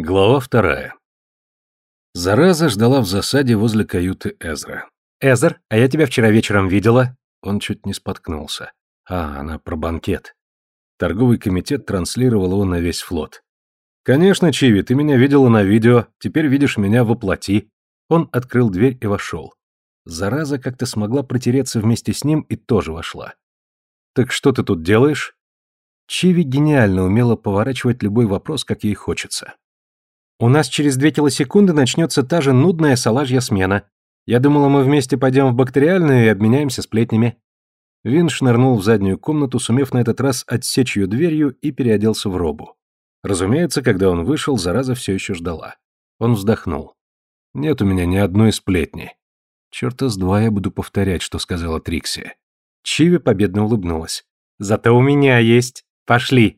Глава вторая. Зараза ждала в засаде возле каюты Эзра. «Эзер, а я тебя вчера вечером видела». Он чуть не споткнулся. А, она про банкет. Торговый комитет транслировал его на весь флот. «Конечно, Чиви, ты меня видела на видео, теперь видишь меня воплоти». Он открыл дверь и вошел. Зараза как-то смогла протереться вместе с ним и тоже вошла. «Так что ты тут делаешь?» Чиви гениально умела поворачивать любой вопрос, как ей хочется. У нас через две килосекунды начнется та же нудная салажья смена. Я думала, мы вместе пойдем в бактериальную и обменяемся сплетнями». Вин шнырнул в заднюю комнату, сумев на этот раз отсечь ее дверью и переоделся в робу. Разумеется, когда он вышел, зараза все еще ждала. Он вздохнул. «Нет у меня ни одной сплетни. Черта с два я буду повторять, что сказала Трикси». Чиви победно улыбнулась. «Зато у меня есть. Пошли!»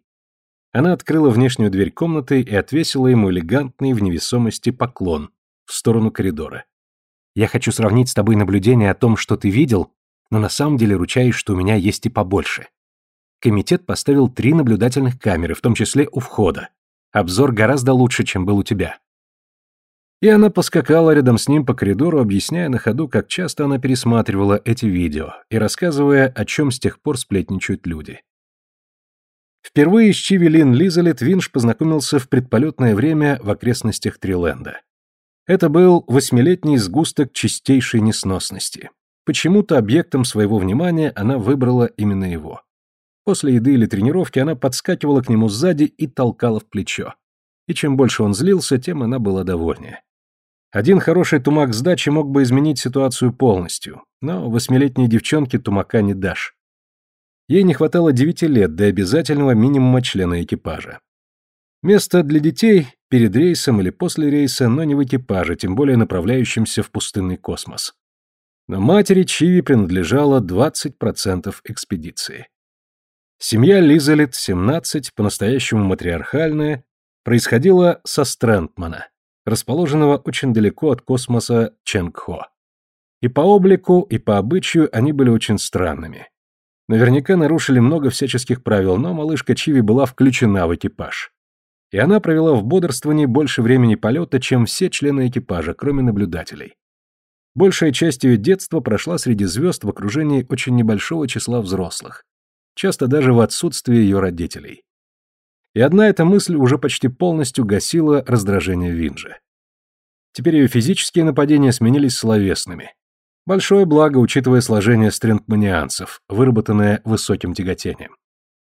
Она открыла внешнюю дверь комнаты и отвесила ему элегантный в невесомости поклон в сторону коридора. «Я хочу сравнить с тобой наблюдения о том, что ты видел, но на самом деле ручаюсь, что у меня есть и побольше». Комитет поставил три наблюдательных камеры, в том числе у входа. Обзор гораздо лучше, чем был у тебя. И она поскакала рядом с ним по коридору, объясняя на ходу, как часто она пересматривала эти видео и рассказывая, о чем с тех пор сплетничают люди. Впервые с Чивилин Лизалет Винш познакомился в предполетное время в окрестностях Триленда. Это был восьмилетний сгусток чистейшей несносности. Почему-то объектом своего внимания она выбрала именно его. После еды или тренировки она подскакивала к нему сзади и толкала в плечо. И чем больше он злился, тем она была довольнее. Один хороший тумак сдачи мог бы изменить ситуацию полностью, но восьмилетней девчонке тумака не дашь. Ей не хватало девяти лет до обязательного минимума члена экипажа. Место для детей перед рейсом или после рейса, но не в экипаже, тем более направляющемся в пустынный космос. Но матери Чиви принадлежало 20% экспедиции. Семья Лизалет, 17, по-настоящему матриархальная, происходила со Стрэндмана, расположенного очень далеко от космоса Ченгхо. И по облику, и по обычаю они были очень странными. Наверняка нарушили много всяческих правил, но малышка Чиви была включена в экипаж. И она провела в бодрствовании больше времени полета, чем все члены экипажа, кроме наблюдателей. Большая часть ее детства прошла среди звезд в окружении очень небольшого числа взрослых, часто даже в отсутствии ее родителей. И одна эта мысль уже почти полностью гасила раздражение Винджи. Теперь ее физические нападения сменились словесными. Большое благо, учитывая сложение стрингманианцев, выработанное высоким тяготением.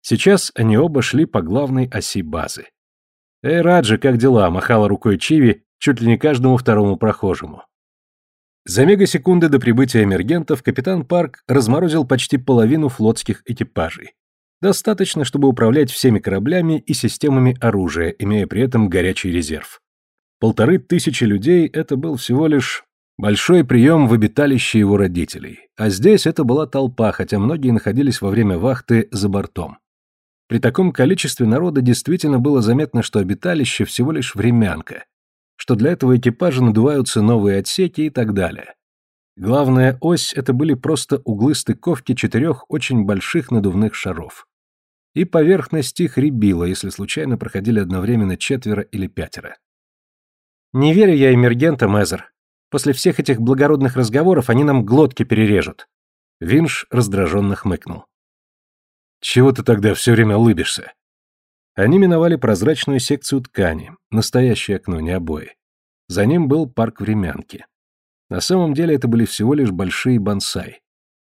Сейчас они оба шли по главной оси базы. «Эй, Раджи, как дела?» – махала рукой Чиви чуть ли не каждому второму прохожему. За мегасекунды до прибытия эмергентов капитан Парк разморозил почти половину флотских экипажей. Достаточно, чтобы управлять всеми кораблями и системами оружия, имея при этом горячий резерв. Полторы тысячи людей – это был всего лишь Большой прием в обиталище его родителей. А здесь это была толпа, хотя многие находились во время вахты за бортом. При таком количестве народа действительно было заметно, что обиталище всего лишь времянка, что для этого экипажа надуваются новые отсеки и так далее. Главная ось – это были просто углы стыковки четырех очень больших надувных шаров. И поверхность их рябила, если случайно проходили одновременно четверо или пятеро. «Не верю я эмергентам, Эзер», После всех этих благородных разговоров они нам глотки перережут. Винш раздраженно хмыкнул. Чего ты тогда все время улыбишься? Они миновали прозрачную секцию ткани, настоящее окно, не обои. За ним был парк времянки. На самом деле это были всего лишь большие бонсай.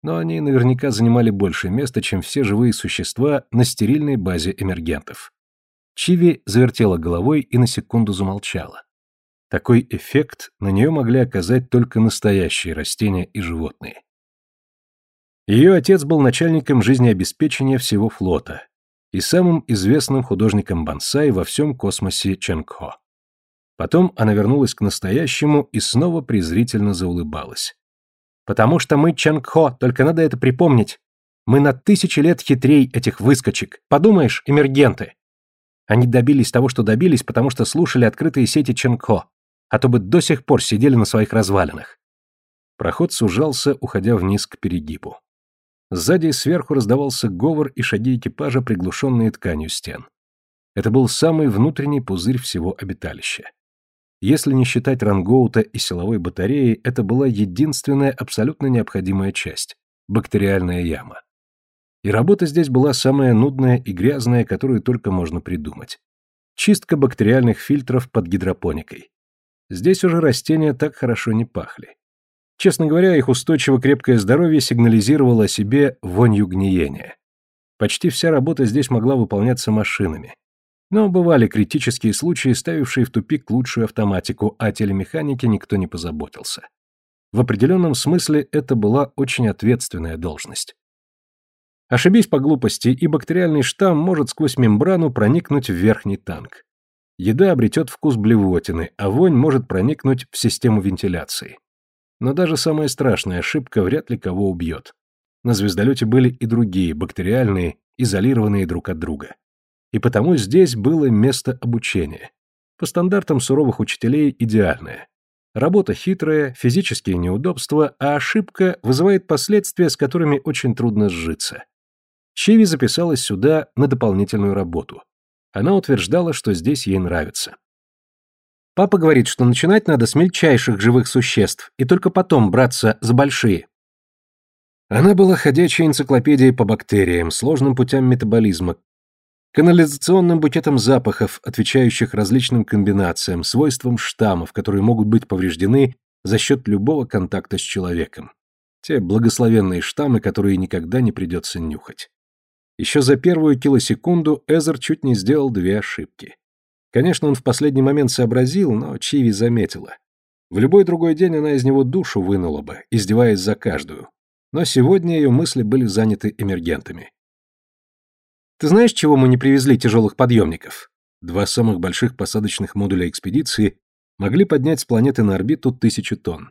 Но они наверняка занимали больше места, чем все живые существа на стерильной базе эмергентов. Чиви завертела головой и на секунду замолчала. Такой эффект на нее могли оказать только настоящие растения и животные. Ее отец был начальником жизнеобеспечения всего флота и самым известным художником бонсай во всем космосе Ченгхо. Потом она вернулась к настоящему и снова презрительно заулыбалась. «Потому что мы Ченгхо, только надо это припомнить. Мы на тысячи лет хитрей этих выскочек. Подумаешь, эмергенты. Они добились того, что добились, потому что слушали открытые сети Ченгхо а то бы до сих пор сидели на своих развалинах. Проход сужался, уходя вниз к перегибу. Сзади и сверху раздавался говор и шаги экипажа, приглушенные тканью стен. Это был самый внутренний пузырь всего обиталища. Если не считать рангоута и силовой батареи, это была единственная абсолютно необходимая часть – бактериальная яма. И работа здесь была самая нудная и грязная, которую только можно придумать. Чистка бактериальных фильтров под гидропоникой. Здесь уже растения так хорошо не пахли. Честно говоря, их устойчиво крепкое здоровье сигнализировало о себе вонью гниения. Почти вся работа здесь могла выполняться машинами. Но бывали критические случаи, ставившие в тупик лучшую автоматику, а телемеханике никто не позаботился. В определенном смысле это была очень ответственная должность. Ошибись по глупости, и бактериальный штамм может сквозь мембрану проникнуть в верхний танк. Еда обретет вкус блевотины, а вонь может проникнуть в систему вентиляции. Но даже самая страшная ошибка вряд ли кого убьет. На звездолете были и другие, бактериальные, изолированные друг от друга и потому здесь было место обучения. По стандартам суровых учителей идеальное. Работа хитрая, физические неудобства, а ошибка вызывает последствия, с которыми очень трудно сжиться. Чиви записалась сюда на дополнительную работу. Она утверждала, что здесь ей нравится. Папа говорит, что начинать надо с мельчайших живых существ и только потом браться за большие. Она была ходячей энциклопедией по бактериям, сложным путям метаболизма, канализационным букетом запахов, отвечающих различным комбинациям, свойствам штаммов, которые могут быть повреждены за счет любого контакта с человеком. Те благословенные штаммы, которые никогда не придется нюхать. Еще за первую килосекунду Эзер чуть не сделал две ошибки. Конечно, он в последний момент сообразил, но Чиви заметила. В любой другой день она из него душу вынула бы, издеваясь за каждую. Но сегодня ее мысли были заняты эмергентами. Ты знаешь, чего мы не привезли тяжелых подъемников? Два самых больших посадочных модуля экспедиции могли поднять с планеты на орбиту тысячу тонн.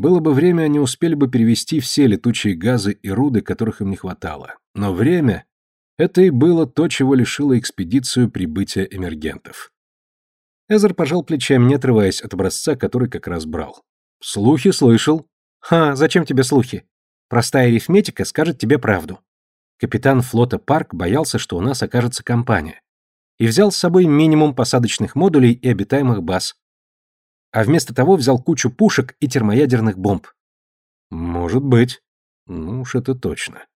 Было бы время, они успели бы перевести все летучие газы и руды, которых им не хватало. Но время — это и было то, чего лишило экспедицию прибытия эмергентов. Эзер пожал плечами, не отрываясь от образца, который как раз брал. «Слухи слышал». «Ха, зачем тебе слухи? Простая арифметика скажет тебе правду. Капитан флота Парк боялся, что у нас окажется компания, и взял с собой минимум посадочных модулей и обитаемых баз. А вместо того взял кучу пушек и термоядерных бомб. Может быть. Ну уж это точно.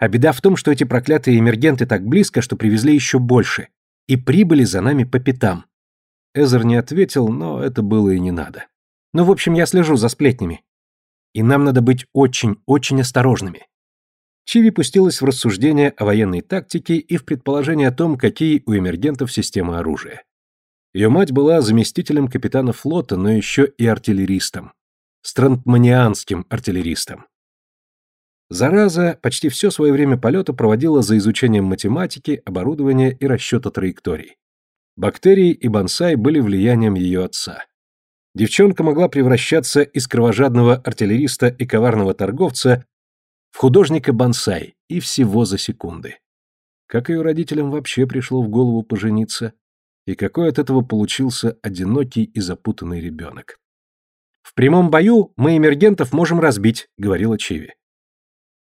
А беда в том, что эти проклятые эмергенты так близко, что привезли еще больше, и прибыли за нами по пятам. Эзер не ответил, но это было и не надо. Ну, в общем, я слежу за сплетнями. И нам надо быть очень-очень осторожными. Чиви пустилась в рассуждения о военной тактике и в предположение о том, какие у эмергентов системы оружия. Ее мать была заместителем капитана флота, но еще и артиллеристом. Страндманианским артиллеристом. Зараза почти все свое время полета проводила за изучением математики, оборудования и расчета траекторий. Бактерии и бонсай были влиянием ее отца. Девчонка могла превращаться из кровожадного артиллериста и коварного торговца в художника бонсай, и всего за секунды. Как ее родителям вообще пришло в голову пожениться, и какой от этого получился одинокий и запутанный ребенок. «В прямом бою мы эмергентов можем разбить», — говорила Чиви.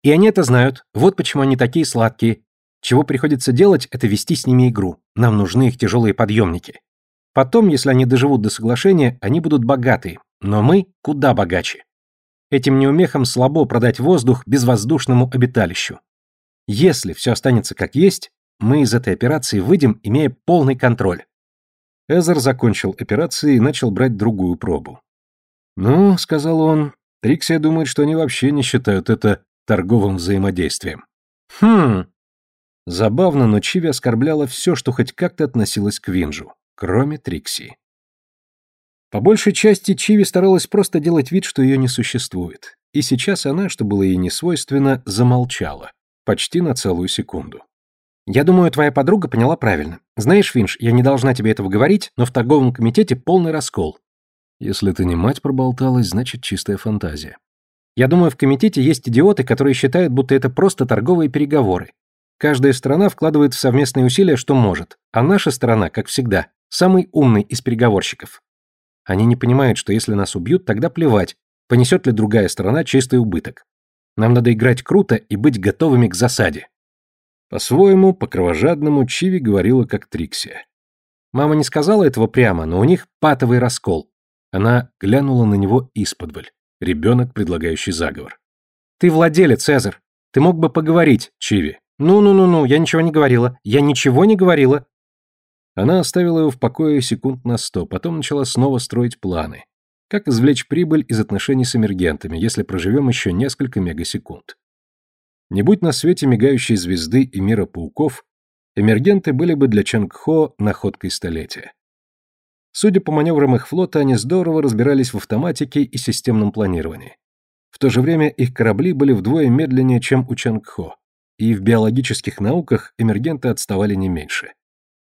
«И они это знают, вот почему они такие сладкие. Чего приходится делать, это вести с ними игру. Нам нужны их тяжелые подъемники. Потом, если они доживут до соглашения, они будут богатые, но мы куда богаче. Этим неумехам слабо продать воздух безвоздушному обиталищу. Если все останется как есть, мы из этой операции выйдем, имея полный контроль. Эзер закончил операцию и начал брать другую пробу. «Ну», — сказал он, — «Триксия думает, что они вообще не считают это торговым взаимодействием». «Хм...» Забавно, но Чиви оскорбляла все, что хоть как-то относилось к Винжу, кроме Триксии. По большей части Чиви старалась просто делать вид, что ее не существует. И сейчас она, что было ей не свойственно, замолчала. Почти на целую секунду. «Я думаю, твоя подруга поняла правильно. Знаешь, Винш, я не должна тебе этого говорить, но в торговом комитете полный раскол». «Если ты не мать проболталась, значит чистая фантазия». «Я думаю, в комитете есть идиоты, которые считают, будто это просто торговые переговоры. Каждая страна вкладывает в совместные усилия, что может, а наша страна, как всегда, самый умный из переговорщиков. Они не понимают, что если нас убьют, тогда плевать, понесет ли другая сторона чистый убыток. Нам надо играть круто и быть готовыми к засаде. По-своему, по-кровожадному Чиви говорила как Трикси. Мама не сказала этого прямо, но у них патовый раскол. Она глянула на него исподволь. Ребенок, предлагающий заговор. Ты владелец, Цезарь. Ты мог бы поговорить, Чиви. Ну-ну-ну-ну, я ничего не говорила. Я ничего не говорила. Она оставила его в покое секунд на сто, потом начала снова строить планы. Как извлечь прибыль из отношений с эмергентами, если проживем еще несколько мегасекунд? Не будь на свете мигающей звезды и мира пауков, эмергенты были бы для Чангхо находкой столетия. Судя по маневрам их флота, они здорово разбирались в автоматике и системном планировании. В то же время их корабли были вдвое медленнее, чем у Чангхо, и в биологических науках эмергенты отставали не меньше.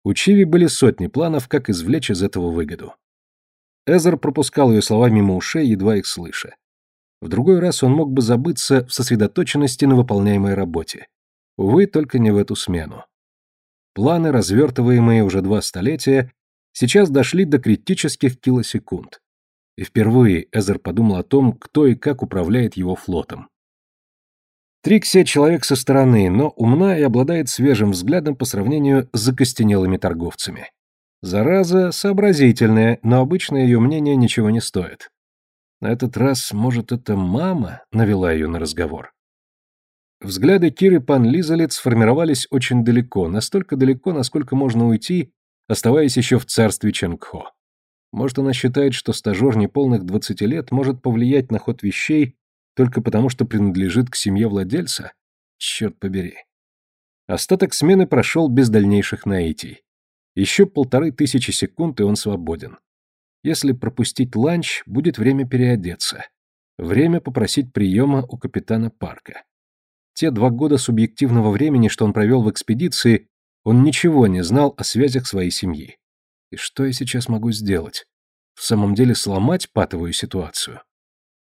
У Чиви были сотни планов, как извлечь из этого выгоду. Эзер пропускал ее слова мимо ушей, едва их слыша. В другой раз он мог бы забыться в сосредоточенности на выполняемой работе. Увы, только не в эту смену. Планы, развертываемые уже два столетия, сейчас дошли до критических килосекунд. И впервые Эзер подумал о том, кто и как управляет его флотом. Трикси – человек со стороны, но умна и обладает свежим взглядом по сравнению с закостенелыми торговцами. Зараза сообразительная, но обычно ее мнение ничего не стоит. На этот раз, может, это мама навела ее на разговор. Взгляды Киры Пан Лизалет сформировались очень далеко, настолько далеко, насколько можно уйти, оставаясь еще в царстве Ченгхо. Может, она считает, что стажер неполных 20 лет может повлиять на ход вещей только потому, что принадлежит к семье владельца? Черт побери. Остаток смены прошел без дальнейших наитий. Еще полторы тысячи секунд, и он свободен. Если пропустить ланч, будет время переодеться. Время попросить приема у капитана парка. Те два года субъективного времени, что он провел в экспедиции, он ничего не знал о связях своей семьи. И что я сейчас могу сделать? В самом деле сломать патовую ситуацию?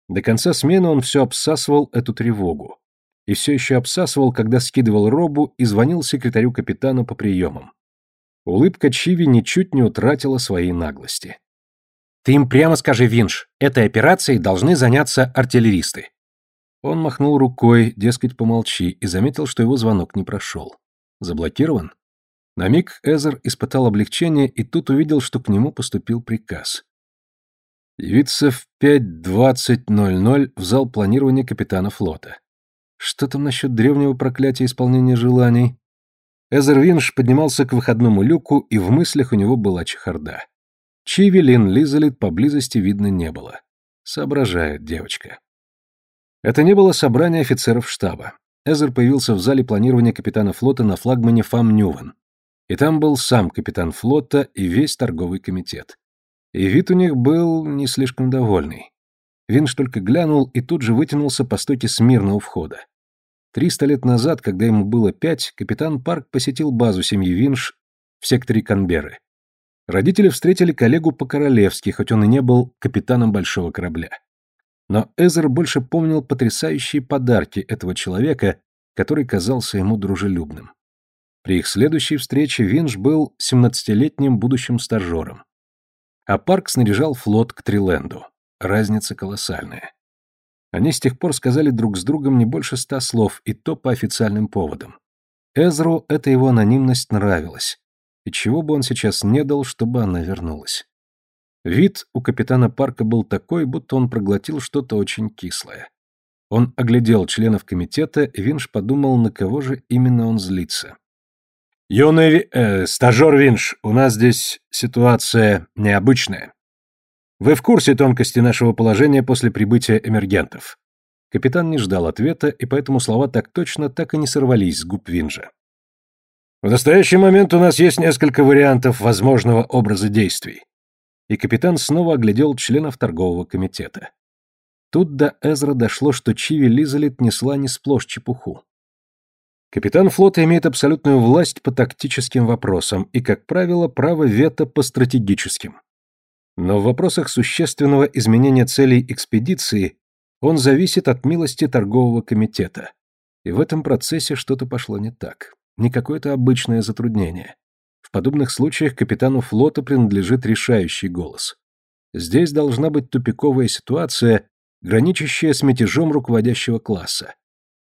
До конца смены он все обсасывал эту тревогу. И все еще обсасывал, когда скидывал робу и звонил секретарю капитана по приемам. Улыбка Чиви ничуть не утратила своей наглости. «Ты им прямо скажи, Винш, этой операцией должны заняться артиллеристы». Он махнул рукой, дескать, помолчи, и заметил, что его звонок не прошел. Заблокирован? На миг Эзер испытал облегчение и тут увидел, что к нему поступил приказ. Явиться в 5.20.00 в зал планирования капитана флота. Что там насчет древнего проклятия исполнения желаний? Эзер Винш поднимался к выходному люку, и в мыслях у него была чехарда. Чиви Лин Лизолет поблизости видно не было. Соображает девочка. Это не было собрание офицеров штаба. Эзр появился в зале планирования капитана флота на флагмане Фам Нювен. И там был сам капитан флота и весь торговый комитет. И вид у них был не слишком довольный. Винж только глянул и тут же вытянулся по стойке смирно у входа. Триста лет назад, когда ему было пять, капитан Парк посетил базу семьи Винж в секторе Канберы. Родители встретили коллегу по-королевски, хоть он и не был капитаном большого корабля. Но Эзер больше помнил потрясающие подарки этого человека, который казался ему дружелюбным. При их следующей встрече Винш был 17-летним будущим стажером. А Парк снаряжал флот к Триленду. Разница колоссальная. Они с тех пор сказали друг с другом не больше ста слов, и то по официальным поводам. Эзру эта его анонимность нравилась, и чего бы он сейчас не дал, чтобы она вернулась. Вид у капитана парка был такой, будто он проглотил что-то очень кислое. Он оглядел членов комитета, и Винш подумал, на кого же именно он злится. «Юный э, стажер Винш, у нас здесь ситуация необычная. Вы в курсе тонкости нашего положения после прибытия эмергентов?» Капитан не ждал ответа, и поэтому слова так точно так и не сорвались с губ Винжа. «В настоящий момент у нас есть несколько вариантов возможного образа действий». И капитан снова оглядел членов торгового комитета. Тут до Эзра дошло, что Чиви Лизалит несла не сплошь чепуху. Капитан флота имеет абсолютную власть по тактическим вопросам и, как правило, право вето по стратегическим. Но в вопросах существенного изменения целей экспедиции он зависит от милости торгового комитета. И в этом процессе что-то пошло не так. Не какое-то обычное затруднение. В подобных случаях капитану флота принадлежит решающий голос. Здесь должна быть тупиковая ситуация, граничащая с мятежом руководящего класса.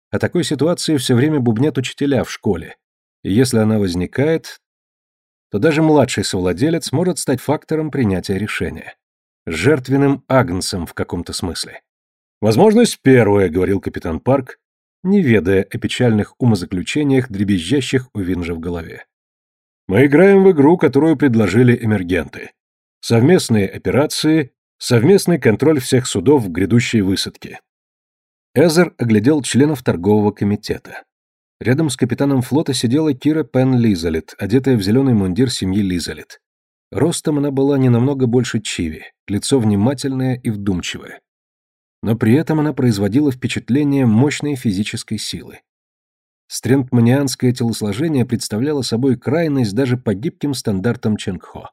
О такой ситуации все время бубнят учителя в школе, И если она возникает, то даже младший совладелец может стать фактором принятия решения. Жертвенным агнцем в каком-то смысле. «Возможность первая», — говорил капитан Парк, не ведая о печальных умозаключениях, дребезжащих у Винжа в голове. «Мы играем в игру, которую предложили эмергенты. Совместные операции, совместный контроль всех судов в грядущей высадке». Эзер оглядел членов торгового комитета. Рядом с капитаном флота сидела Кира Пен Лизалет, одетая в зеленый мундир семьи Лизалет. Ростом она была не намного больше Чиви, лицо внимательное и вдумчивое. Но при этом она производила впечатление мощной физической силы. Стрентманианское телосложение представляло собой крайность даже по гибким стандартам Ченгхо.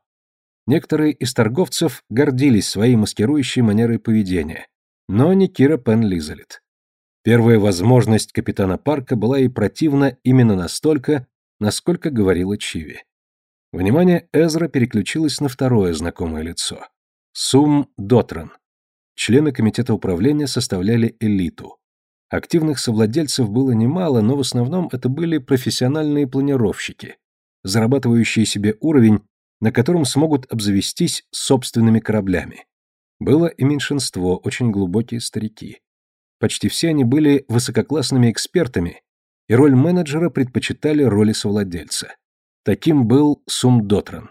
Некоторые из торговцев гордились своей маскирующей манерой поведения, но не Кира Пен Лизалет. Первая возможность капитана Парка была ей противна именно настолько, насколько говорила Чиви. Внимание Эзра переключилось на второе знакомое лицо. Сум Дотран. Члены комитета управления составляли элиту. Активных совладельцев было немало, но в основном это были профессиональные планировщики, зарабатывающие себе уровень, на котором смогут обзавестись собственными кораблями. Было и меньшинство, очень глубокие старики. Почти все они были высококлассными экспертами, и роль менеджера предпочитали роли совладельца. Таким был Сум Дотран.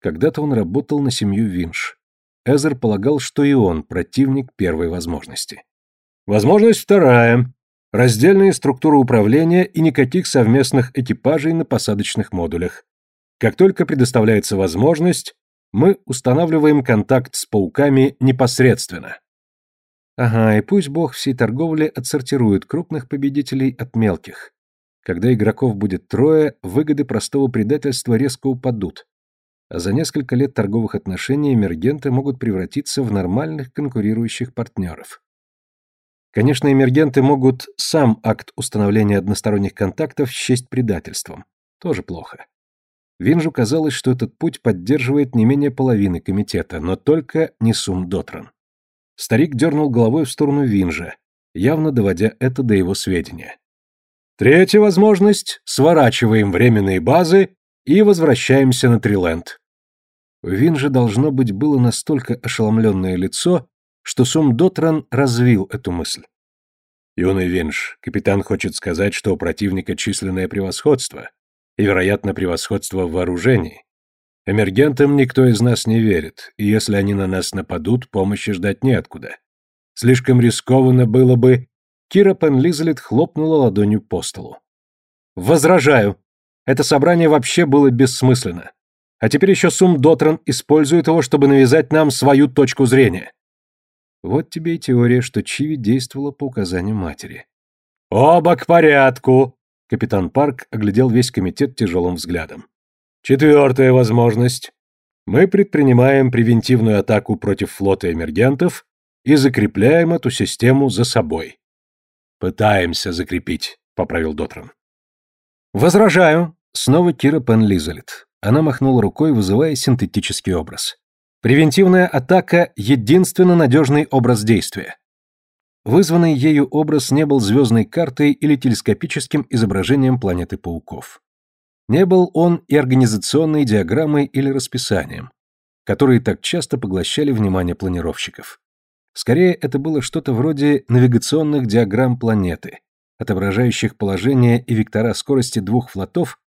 Когда-то он работал на семью Винш. Эзер полагал, что и он противник первой возможности. Возможность вторая. Раздельные структуры управления и никаких совместных экипажей на посадочных модулях. Как только предоставляется возможность, мы устанавливаем контакт с пауками непосредственно. Ага, и пусть бог всей торговли отсортирует крупных победителей от мелких. Когда игроков будет трое, выгоды простого предательства резко упадут. А за несколько лет торговых отношений эмергенты могут превратиться в нормальных конкурирующих партнеров. Конечно, эмергенты могут сам акт установления односторонних контактов счесть предательством. Тоже плохо. Винжу казалось, что этот путь поддерживает не менее половины комитета, но только не Сум Дотран. Старик дернул головой в сторону Винжа, явно доводя это до его сведения. Третья возможность – сворачиваем временные базы и возвращаемся на Триленд. У Винжа должно быть было настолько ошеломленное лицо, что Сум Дотран развил эту мысль. Юный Винж, капитан хочет сказать, что у противника численное превосходство и, вероятно, превосходство в вооружении. Эмергентам никто из нас не верит, и если они на нас нападут, помощи ждать неоткуда. Слишком рискованно было бы... Кира Пенлизлет хлопнула ладонью по столу. «Возражаю. Это собрание вообще было бессмысленно. А теперь еще Сум Дотран использует его, чтобы навязать нам свою точку зрения». Вот тебе и теория, что Чиви действовала по указанию матери. «Оба к порядку!» Капитан Парк оглядел весь комитет тяжелым взглядом. Четвертая возможность. Мы предпринимаем превентивную атаку против флота эмергентов и закрепляем эту систему за собой. Пытаемся закрепить, поправил Дотран. Возражаю. Снова Кира Пенлизалет. Она махнула рукой, вызывая синтетический образ. Превентивная атака – единственно надежный образ действия. Вызванный ею образ не был звездной картой или телескопическим изображением планеты пауков. Не был он и организационной диаграммой или расписанием, которые так часто поглощали внимание планировщиков. Скорее, это было что-то вроде навигационных диаграмм планеты, отображающих положение и вектора скорости двух флотов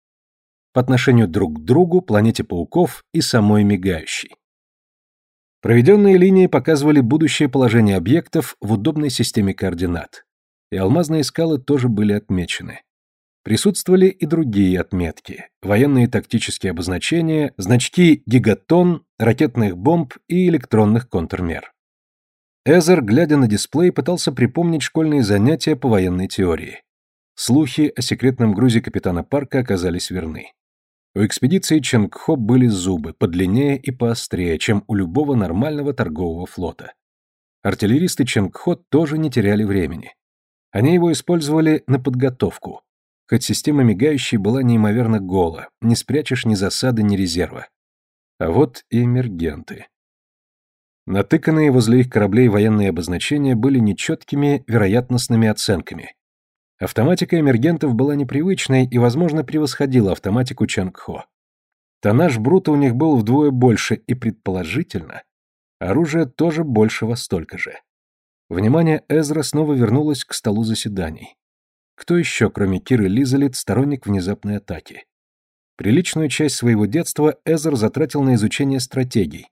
по отношению друг к другу, планете пауков и самой мигающей. Проведенные линии показывали будущее положение объектов в удобной системе координат. И алмазные скалы тоже были отмечены. Присутствовали и другие отметки, военные тактические обозначения, значки гигатон, ракетных бомб и электронных контрмер. Эзер, глядя на дисплей, пытался припомнить школьные занятия по военной теории. Слухи о секретном грузе капитана Парка оказались верны. У экспедиции Ченгхо были зубы, подлиннее и поострее, чем у любого нормального торгового флота. Артиллеристы Ченгхо тоже не теряли времени. Они его использовали на подготовку, хоть система мигающей была неимоверно гола, не спрячешь ни засады, ни резерва. А вот и эмергенты. Натыканные возле их кораблей военные обозначения были нечеткими вероятностными оценками. Автоматика эмергентов была непривычной и, возможно, превосходила автоматику Чангхо. Тоннаж брута у них был вдвое больше, и, предположительно, оружие тоже большего столько же. Внимание Эзра снова вернулось к столу заседаний. Кто еще, кроме Киры Лизалит, сторонник внезапной атаки? Приличную часть своего детства Эзер затратил на изучение стратегий,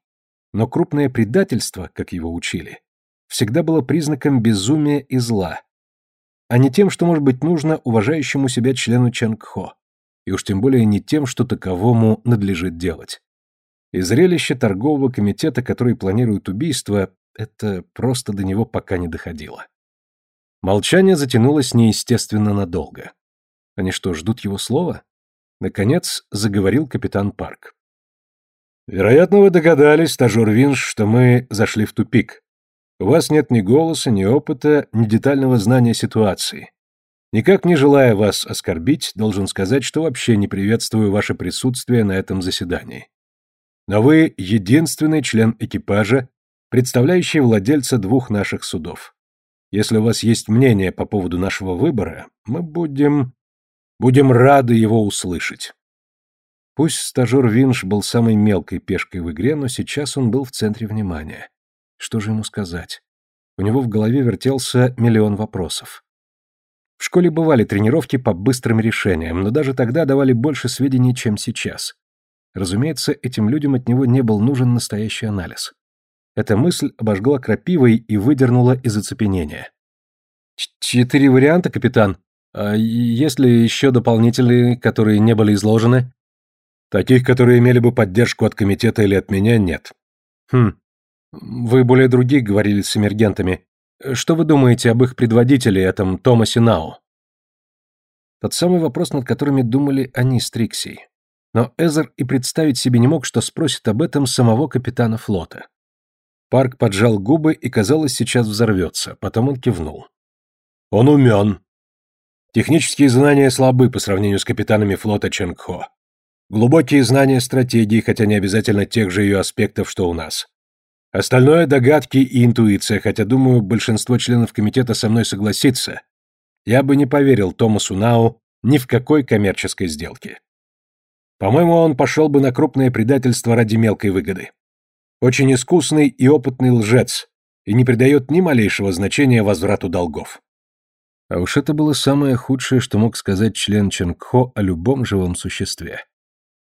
но крупное предательство, как его учили, всегда было признаком безумия и зла, а не тем, что может быть нужно уважающему себя члену Чангхо, и уж тем более не тем, что таковому надлежит делать. И зрелище торгового комитета, который планирует убийство, это просто до него пока не доходило. Молчание затянулось неестественно надолго. Они что, ждут его слова? Наконец заговорил капитан Парк. Вероятно, вы догадались, стажер Винш, что мы зашли в тупик. У вас нет ни голоса, ни опыта, ни детального знания ситуации. Никак не желая вас оскорбить, должен сказать, что вообще не приветствую ваше присутствие на этом заседании. Но вы единственный член экипажа, представляющий владельца двух наших судов. Если у вас есть мнение по поводу нашего выбора, мы будем... будем рады его услышать. Пусть стажер Винш был самой мелкой пешкой в игре, но сейчас он был в центре внимания. Что же ему сказать? У него в голове вертелся миллион вопросов. В школе бывали тренировки по быстрым решениям, но даже тогда давали больше сведений, чем сейчас. Разумеется, этим людям от него не был нужен настоящий анализ. Эта мысль обожгла крапивой и выдернула из оцепенения. «Четыре варианта, капитан. А есть ли еще дополнительные, которые не были изложены?» «Таких, которые имели бы поддержку от комитета или от меня, нет». «Хм. Вы более других говорили с эмергентами. Что вы думаете об их предводителе, этом Томасе Нау?» Тот самый вопрос, над которыми думали они с Триксией. Но Эзер и представить себе не мог, что спросит об этом самого капитана флота. Парк поджал губы и, казалось, сейчас взорвется, потом он кивнул. «Он умен. Технические знания слабы по сравнению с капитанами флота Ченгхо. Глубокие знания стратегии, хотя не обязательно тех же ее аспектов, что у нас. Остальное – догадки и интуиция, хотя, думаю, большинство членов комитета со мной согласится. Я бы не поверил Томасу Нау ни в какой коммерческой сделке. По-моему, он пошел бы на крупное предательство ради мелкой выгоды. Очень искусный и опытный лжец, и не придает ни малейшего значения возврату долгов. А уж это было самое худшее, что мог сказать член Ченгхо о любом живом существе.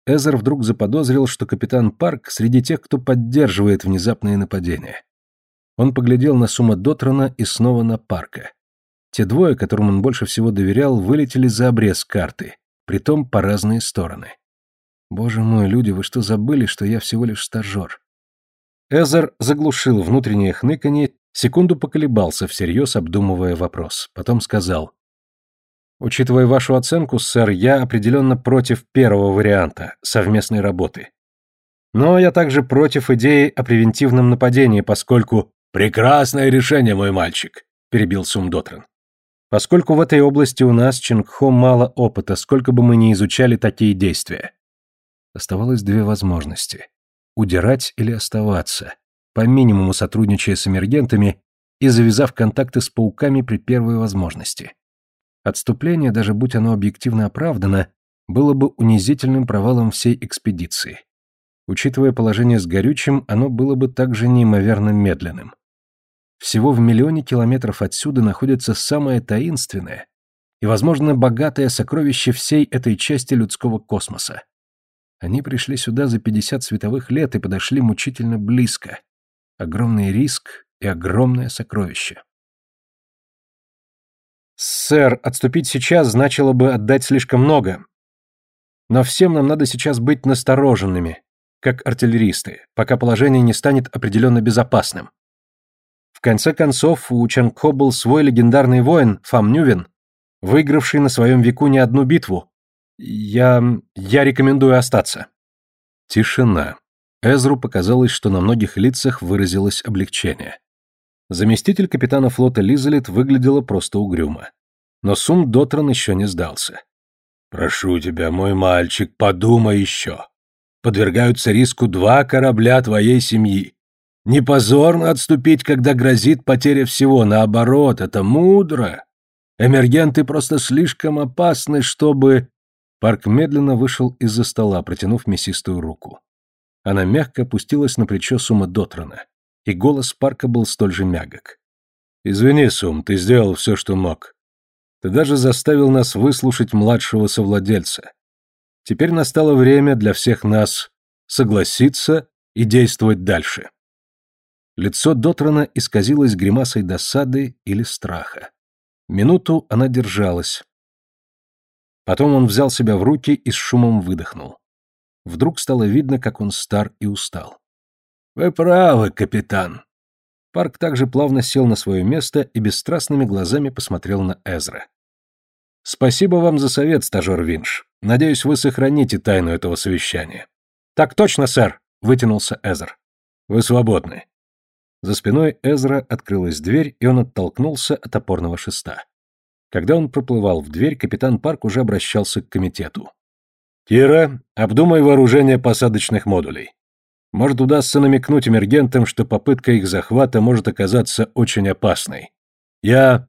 Эзер вдруг заподозрил, что капитан Парк среди тех, кто поддерживает внезапные нападения. Он поглядел на Сума Дотрона и снова на Парка. Те двое, которым он больше всего доверял, вылетели за обрез карты, притом по разные стороны. «Боже мой, люди, вы что забыли, что я всего лишь стажер? Эзер заглушил внутреннее хныканье, секунду поколебался, всерьез обдумывая вопрос. Потом сказал. «Учитывая вашу оценку, сэр, я определенно против первого варианта – совместной работы. Но я также против идеи о превентивном нападении, поскольку...» «Прекрасное решение, мой мальчик», – перебил Сумдотрен. «Поскольку в этой области у нас, Чингхо, мало опыта, сколько бы мы ни изучали такие действия». Оставалось две возможности удирать или оставаться, по минимуму сотрудничая с эмергентами и завязав контакты с пауками при первой возможности. Отступление, даже будь оно объективно оправдано, было бы унизительным провалом всей экспедиции. Учитывая положение с горючим, оно было бы также неимоверно медленным. Всего в миллионе километров отсюда находится самое таинственное и, возможно, богатое сокровище всей этой части людского космоса они пришли сюда за 50 световых лет и подошли мучительно близко. Огромный риск и огромное сокровище. «Сэр, отступить сейчас значило бы отдать слишком много. Но всем нам надо сейчас быть настороженными, как артиллеристы, пока положение не станет определенно безопасным. В конце концов, у Чанко был свой легендарный воин, Фам Нювен, выигравший на своем веку не одну битву, я... я рекомендую остаться. Тишина. Эзру показалось, что на многих лицах выразилось облегчение. Заместитель капитана флота Лизалет выглядела просто угрюмо. Но Сум Дотран еще не сдался. «Прошу тебя, мой мальчик, подумай еще. Подвергаются риску два корабля твоей семьи. Не позорно отступить, когда грозит потеря всего, наоборот, это мудро. Эмергенты просто слишком опасны, чтобы...» Парк медленно вышел из-за стола, протянув мясистую руку. Она мягко опустилась на плечо Сума Дотрона, и голос Парка был столь же мягок. «Извини, Сум, ты сделал все, что мог. Ты даже заставил нас выслушать младшего совладельца. Теперь настало время для всех нас согласиться и действовать дальше». Лицо Дотрона исказилось гримасой досады или страха. Минуту она держалась, Потом он взял себя в руки и с шумом выдохнул. Вдруг стало видно, как он стар и устал. «Вы правы, капитан». Парк также плавно сел на свое место и бесстрастными глазами посмотрел на Эзра. «Спасибо вам за совет, стажер Винш. Надеюсь, вы сохраните тайну этого совещания». «Так точно, сэр», — вытянулся Эзер. «Вы свободны». За спиной Эзра открылась дверь, и он оттолкнулся от опорного шеста. Когда он проплывал в дверь, капитан Парк уже обращался к комитету. «Кира, обдумай вооружение посадочных модулей. Может, удастся намекнуть эмергентам, что попытка их захвата может оказаться очень опасной. Я...»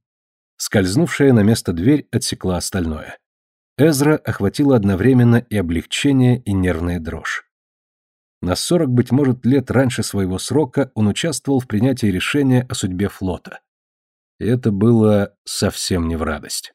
Скользнувшая на место дверь отсекла остальное. Эзра охватила одновременно и облегчение, и нервная дрожь. На сорок, быть может, лет раньше своего срока он участвовал в принятии решения о судьбе флота. Это было совсем не в радость.